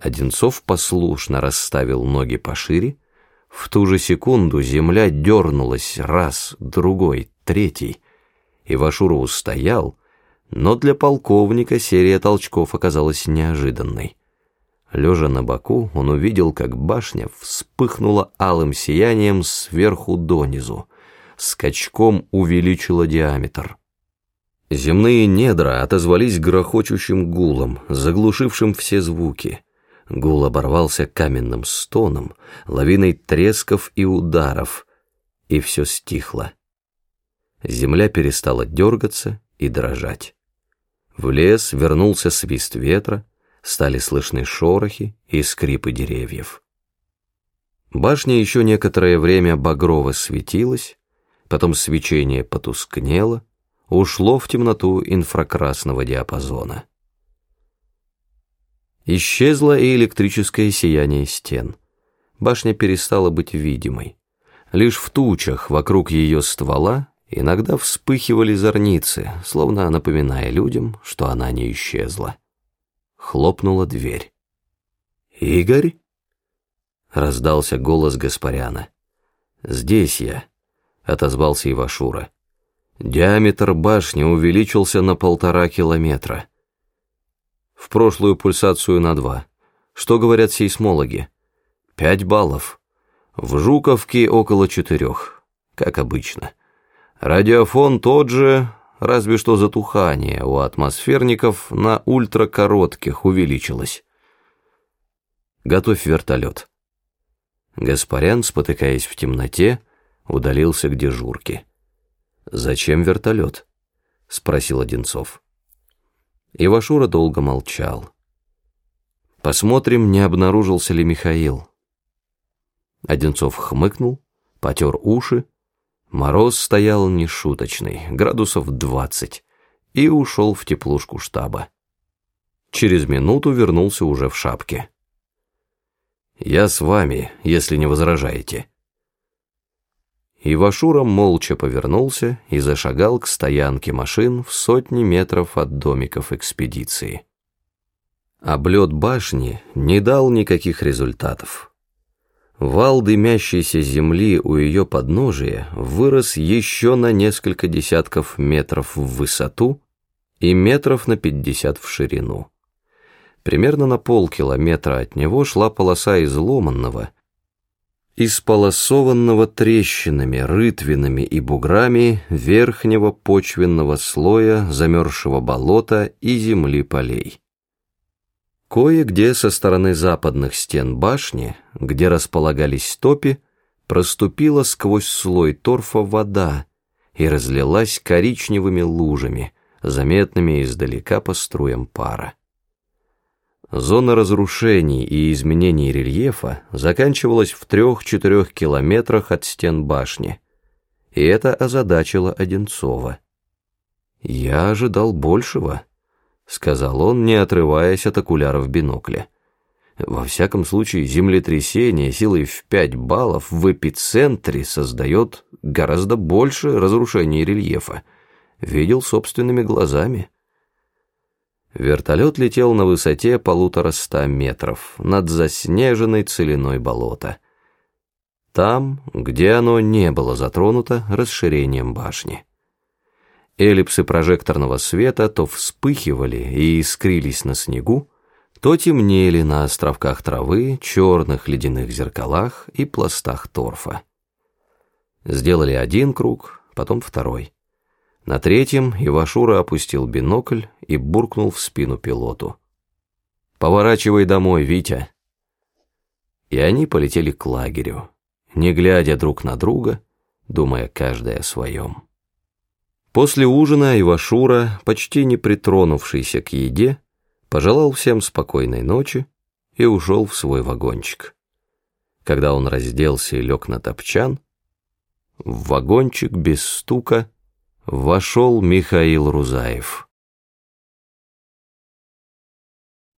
Одинцов послушно расставил ноги пошире. В ту же секунду земля дернулась раз, другой, третий. Ивашура устоял, но для полковника серия толчков оказалась неожиданной. Лежа на боку, он увидел, как башня вспыхнула алым сиянием сверху донизу, скачком увеличила диаметр. Земные недра отозвались грохочущим гулом, заглушившим все звуки. Гул оборвался каменным стоном, лавиной тресков и ударов, и все стихло. Земля перестала дергаться и дрожать. В лес вернулся свист ветра, стали слышны шорохи и скрипы деревьев. Башня еще некоторое время багрово светилась, потом свечение потускнело, ушло в темноту инфракрасного диапазона. Исчезло и электрическое сияние стен. Башня перестала быть видимой. Лишь в тучах вокруг ее ствола иногда вспыхивали зорницы, словно напоминая людям, что она не исчезла. Хлопнула дверь. «Игорь?» — раздался голос Гаспаряна. «Здесь я», — отозвался Ивашура. Диаметр башни увеличился на полтора километра в прошлую пульсацию на два. Что говорят сейсмологи? Пять баллов. В Жуковке около четырех, как обычно. Радиофон тот же, разве что затухание у атмосферников на ультракоротких увеличилось. Готовь вертолет. Гаспарян, спотыкаясь в темноте, удалился к дежурке. «Зачем вертолет?» — спросил Одинцов. Ивашура долго молчал. Посмотрим, не обнаружился ли Михаил. Одинцов хмыкнул, потер уши. Мороз стоял нешуточный, градусов двадцать, и ушел в теплушку штаба. Через минуту вернулся уже в шапке. «Я с вами, если не возражаете», Ивашура молча повернулся и зашагал к стоянке машин в сотни метров от домиков экспедиции. Облет башни не дал никаких результатов. Вал дымящейся земли у ее подножия вырос еще на несколько десятков метров в высоту и метров на пятьдесят в ширину. Примерно на полкилометра от него шла полоса изломанного, исполосованного трещинами, рытвинами и буграми верхнего почвенного слоя замерзшего болота и земли полей. Кое-где со стороны западных стен башни, где располагались топи, проступила сквозь слой торфа вода и разлилась коричневыми лужами, заметными издалека по струям пара. Зона разрушений и изменений рельефа заканчивалась в трех-четырех километрах от стен башни, и это озадачило Одинцова. «Я ожидал большего», — сказал он, не отрываясь от окуляров бинокля. «Во всяком случае, землетрясение силой в пять баллов в эпицентре создает гораздо больше разрушений рельефа. Видел собственными глазами». Вертолет летел на высоте полутора ста метров над заснеженной целиной болота. Там, где оно не было затронуто расширением башни. Эллипсы прожекторного света то вспыхивали и искрились на снегу, то темнели на островках травы, черных ледяных зеркалах и пластах торфа. Сделали один круг, потом второй. На третьем Ивашура опустил бинокль и буркнул в спину пилоту. «Поворачивай домой, Витя!» И они полетели к лагерю, не глядя друг на друга, думая каждый о своем. После ужина Ивашура, почти не притронувшийся к еде, пожелал всем спокойной ночи и ушел в свой вагончик. Когда он разделся и лег на топчан, в вагончик без стука вошел Михаил Рузаев.